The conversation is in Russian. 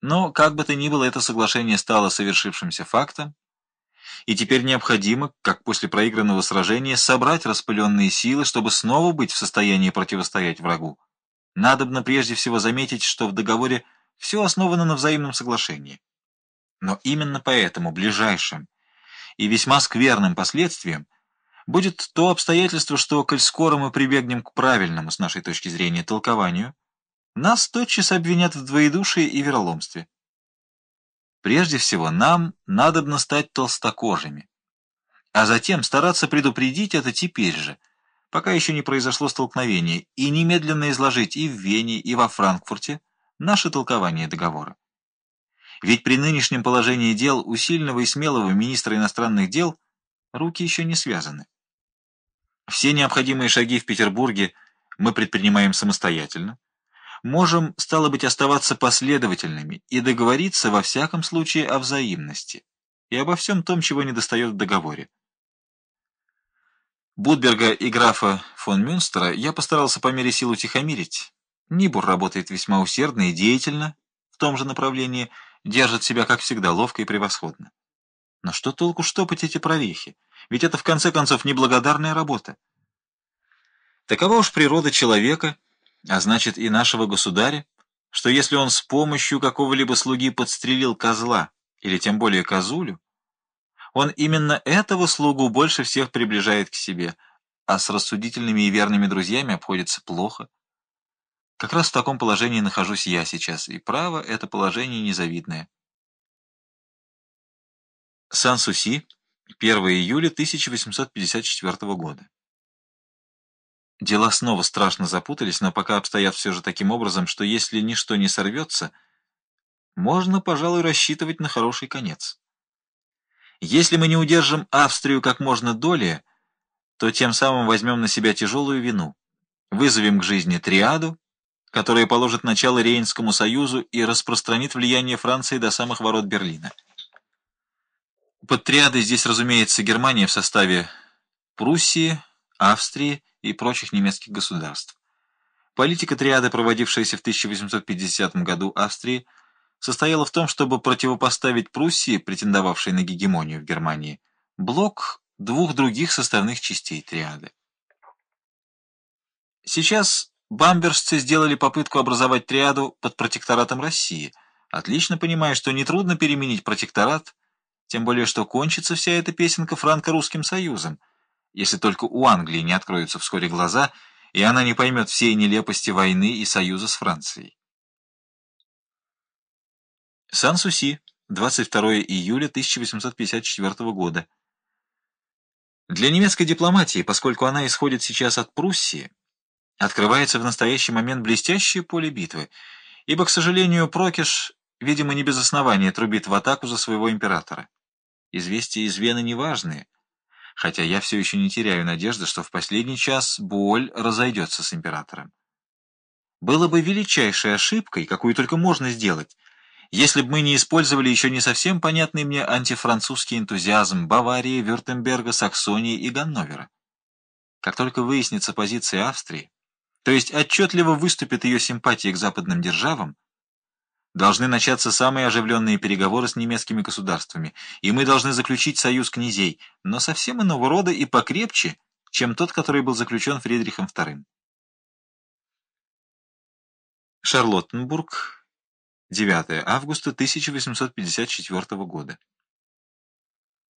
Но, как бы то ни было, это соглашение стало совершившимся фактом, и теперь необходимо, как после проигранного сражения, собрать распыленные силы, чтобы снова быть в состоянии противостоять врагу. Надобно прежде всего заметить, что в договоре все основано на взаимном соглашении. Но именно поэтому ближайшим и весьма скверным последствием будет то обстоятельство, что, коль скоро мы прибегнем к правильному, с нашей точки зрения, толкованию, нас тотчас обвинят в двоедушии и вероломстве. Прежде всего, нам надобно стать толстокожими, а затем стараться предупредить это теперь же, пока еще не произошло столкновение, и немедленно изложить и в Вене, и во Франкфурте наше толкование договора. Ведь при нынешнем положении дел у сильного и смелого министра иностранных дел руки еще не связаны. Все необходимые шаги в Петербурге мы предпринимаем самостоятельно, можем, стало быть, оставаться последовательными и договориться во всяком случае о взаимности и обо всем том, чего недостает в договоре. Будберга и графа фон Мюнстера я постарался по мере сил утихомирить. Нибур работает весьма усердно и деятельно в том же направлении, держит себя, как всегда, ловко и превосходно. Но что толку штопать эти прорехи? Ведь это, в конце концов, неблагодарная работа. Такова уж природа человека — а значит и нашего государя, что если он с помощью какого-либо слуги подстрелил козла, или тем более козулю, он именно этого слугу больше всех приближает к себе, а с рассудительными и верными друзьями обходится плохо. Как раз в таком положении нахожусь я сейчас, и право, это положение незавидное. Сан-Суси, 1 июля 1854 года. Дела снова страшно запутались, но пока обстоят все же таким образом, что если ничто не сорвется, можно, пожалуй, рассчитывать на хороший конец. Если мы не удержим Австрию как можно долее, то тем самым возьмем на себя тяжелую вину, вызовем к жизни триаду, которая положит начало Рейнскому союзу и распространит влияние Франции до самых ворот Берлина. Под триадой здесь, разумеется, Германия в составе Пруссии, Австрии и прочих немецких государств. Политика триады, проводившаяся в 1850 году Австрии, состояла в том, чтобы противопоставить Пруссии, претендовавшей на гегемонию в Германии, блок двух других составных частей триады. Сейчас бамбержцы сделали попытку образовать триаду под протекторатом России, отлично понимая, что нетрудно переменить протекторат, тем более что кончится вся эта песенка франко-русским союзом, если только у Англии не откроются вскоре глаза, и она не поймет всей нелепости войны и союза с Францией. Сан-Суси, 22 июля 1854 года. Для немецкой дипломатии, поскольку она исходит сейчас от Пруссии, открывается в настоящий момент блестящее поле битвы, ибо, к сожалению, Прокиш, видимо, не без основания трубит в атаку за своего императора. Известия из Вены неважные — хотя я все еще не теряю надежды, что в последний час боль разойдется с императором. Было бы величайшей ошибкой, какую только можно сделать, если бы мы не использовали еще не совсем понятный мне антифранцузский энтузиазм Баварии, Вюртемберга, Саксонии и Ганновера. Как только выяснится позиция Австрии, то есть отчетливо выступит ее симпатии к западным державам, Должны начаться самые оживленные переговоры с немецкими государствами, и мы должны заключить союз князей, но совсем иного рода и покрепче, чем тот, который был заключен Фридрихом II. Шарлоттенбург, 9 августа 1854 года.